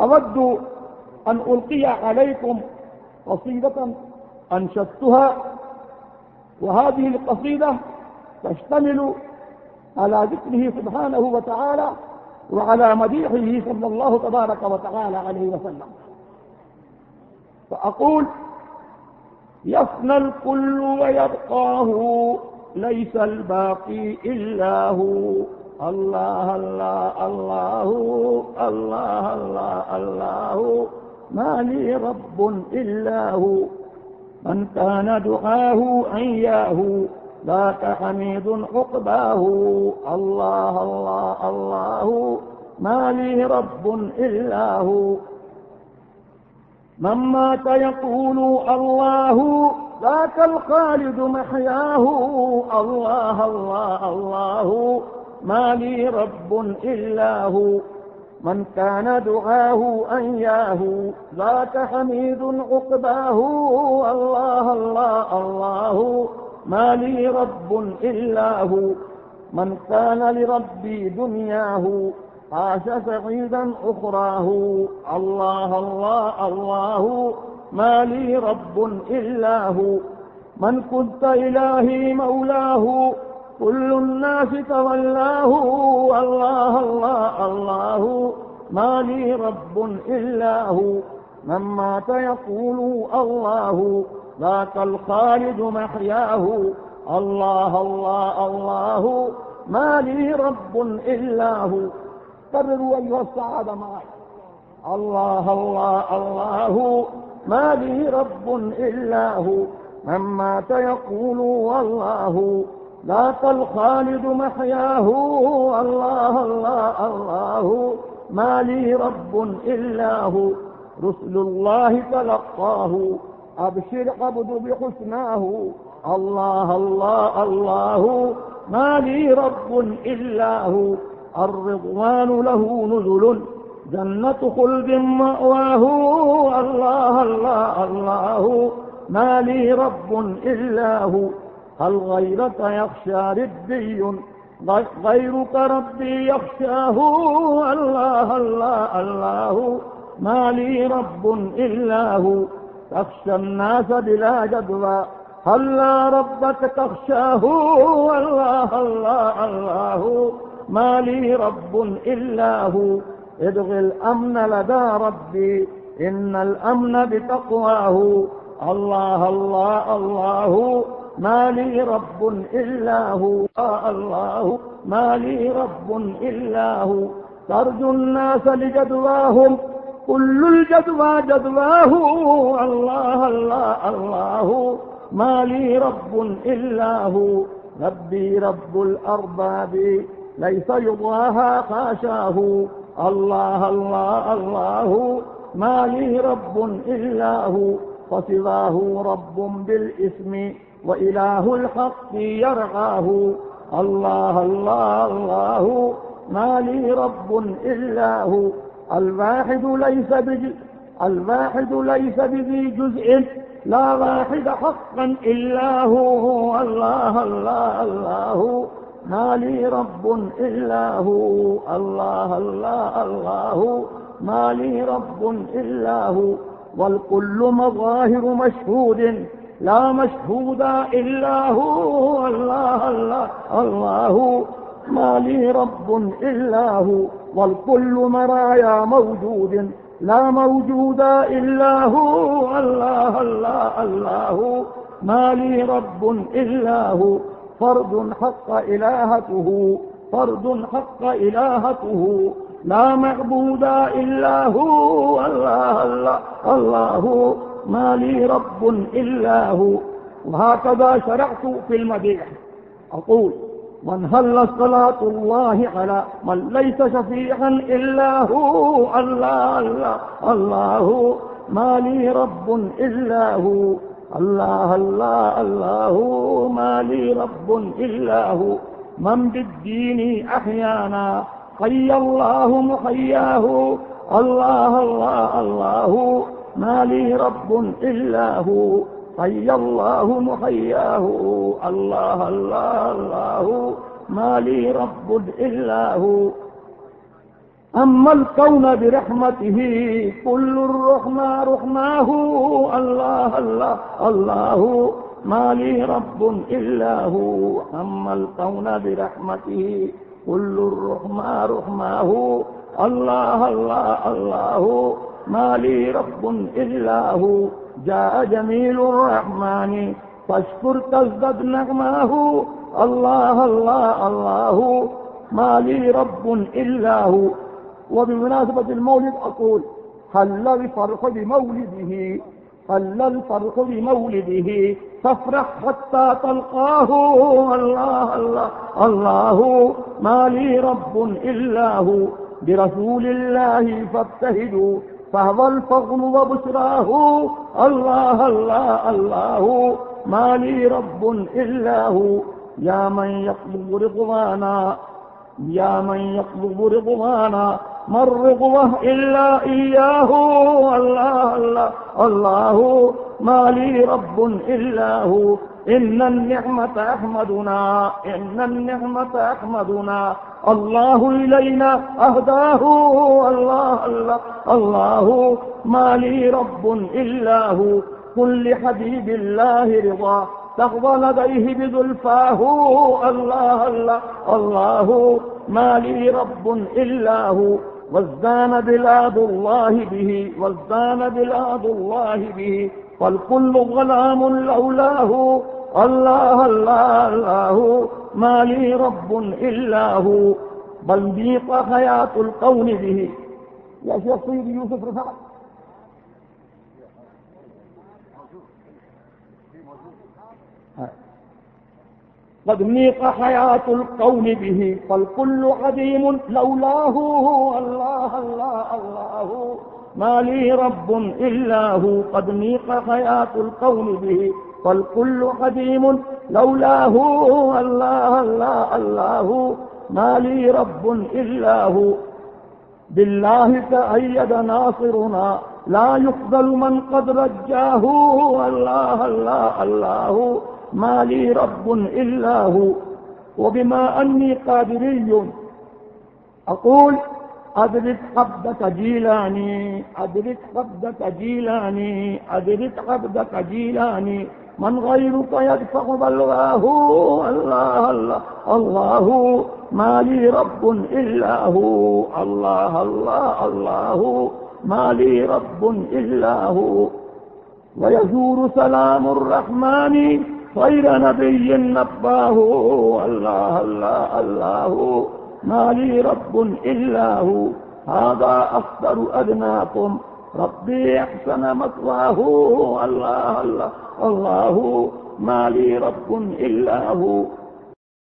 أود أن ألقي عليكم قصيدة أنشدتها، وهذه القصيدة تشتمل على ذكره سبحانه وتعالى وعلى مديحه صلى الله تبارك وتعالى عليه وسلم. فأقول، يفنى الكل ويبقاه، ليس الباقي إلا هو. الله الله الله الله الله الله ما لي رب إلا هو من كان دعاه عياه ذاك حميد عقباه الله الله الله ما لي رب إلا هو من مات يقول الله ذاك الخالد محياه الله الله الله الله ما لي رب إلا هو. من كان دعاه أنياه ذاك حميد عقباه. الله الله الله. ما لي رب إلا هو. من كان لربي دنياه. عاش سعيدا أخراه. الله الله الله. ما لي رب إلا هو. من كنت إلهي مولاه. كل الناس تولاه الله الله الله ما لي رب إلا هو من مات يقول الله ذاك الخالد محياه الله الله الله ما لي رب إلا هو كرروا أيها السعادة معي الله الله الله ما لي رب إلا هو من مات يقول والله ذاك الخالد محياه. الله الله الله. ما لي رب إلا هو. رسل الله تلقاه. أبشر عبد بحسناه. الله الله الله. ما لي رب إلا هو. الرضوان له نزل. جنة خلد مأواه. الله الله الله. ما لي رب إلا هو. الغيرة يخشى ردي غيرك ربي يخشاه. الله الله الله. ما لي رب إلا هو. تخشى الناس بلا جدوى. هلا ربك تخشاه؟ الله الله الله. ما لي رب إلا هو. ابغ الأمن لدى ربي. إن الأمن بتقواه. الله الله الله الله. ما لي رب إلا هو الله. ما لي رب إلا هو. ترجو الناس لجدواهم، كل الجدوى جدواه. الله الله الله. ما لي رب إلا هو. ربي رب الأرباب. ليس يضاها خاشاه. الله الله الله. ما لي رب إلا هو. فصواه رب بالاسم وإله الحق يرعاه. الله الله الله. ما لي رب إلا هو. الواحد ليس بج، الواحد ليس بذي جزء. لا واحد حقا إلا هو. الله الله الله. ما لي رب إلا هو. الله الله الله. ما لي رب إلا هو. والكل مظاهر مشهود لا مشهود إلا هو الله الله الله ما لي رب إلا هو والكل مرايا موجود لا موجود إلا هو الله الله الله ما لي رب إلا هو فرد حق إلهته فرد حق إلهته لا معبود إلا هو. الله الله الله. ما لي رب إلا هو. وهكذا شرعت في المديح أقول من هل صلاة الله على من ليس شفيعا إلا هو. الله الله الله. ما لي رب إلا هو. الله الله الله. ما لي رب إلا هو. من بالدين أحيانا حي الله محياه. الله الله الله. ما لي رب إلا هو. حي الله محياه. الله الله الله. ما لي رب إلا هو. أما الكون برحمته، كل الرحمة رحماه. الله الله الله. ما لي رب إلا هو. أما الكون برحمته كل الرحمة رحماه، الله الله الله، ما لي رب إلا هو، جاء جميل الرحمن، فاشكر تزدد نغماه، الله الله الله، ما لي رب إلا هو. وبمناسبة المولد أقول، هل الفرح بمولده؟ هل الفرح بمولده. تفرح حتى تلقاه. الله الله الله، ما لي رب إلا هو. برسول الله فابتهدوا. فهو الفضل وبشراه الله الله الله، ما لي رب إلا هو. يا من يطلب رضوانا، يا من يطلب رضوانا. ما إلا إياه الله الله الله ما لي رب إلا هو إن النعمة أحمدنا إن النعمة أحمدنا الله إلينا أهداه الله الله الله ما لي رب إلا هو كل حبيب الله رضا تغضى لديه بذلفاه الله الله الله ما لي رب إلا هو وازدان بلاد الله به، وازدان بلاد الله به والكل غلام لولاه الله الله الله ما لي رب إلا هو بل ضيق حياة القون به. يا شيخ سيدي يوسف رفعت قد ميق حياة القوم به، فالكل قديم لولاه، الله الله الله. ما لي رب إلا هو، قد ميق حياة القوم به، فالكل قديم لولاه، الله الله الله. ما لي رب إلا هو. بالله تأيد ناصرنا، لا يقبل من قد رجاه الله الله الله الله. ما لي رب إلا هو، وبما أني قادري. أقول، أدرك قبضك جيلاني، أدرك قبضك جيلاني، أدرك قبضك جيلاني. من غيرك يدفع بلغاه الله الله الله. ما لي رب إلا هو، الله الله الله. ما لي رب إلا هو. ويزور سلام الرحمن. نبي نباه. الله الله الله. ما لي رب إلا هو. هذا أفضل أدناكم. ربي أحسن مطواه الله الله الله. ما لي رب إلا هو.